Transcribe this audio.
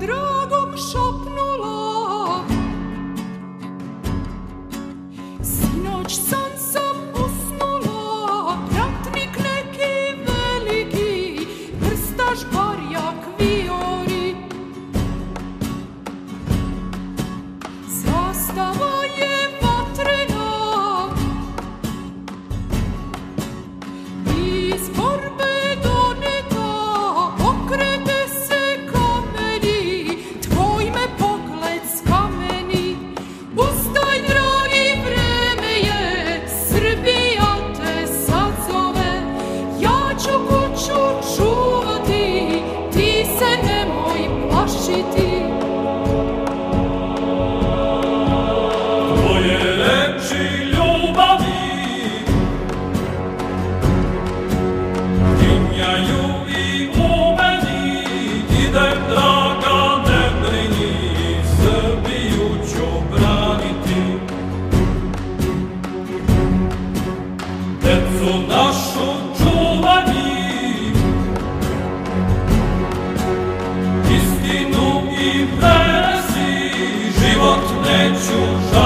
dragom šopnula Sinoć sam i i da meni u našu Istinu život Neću žaliti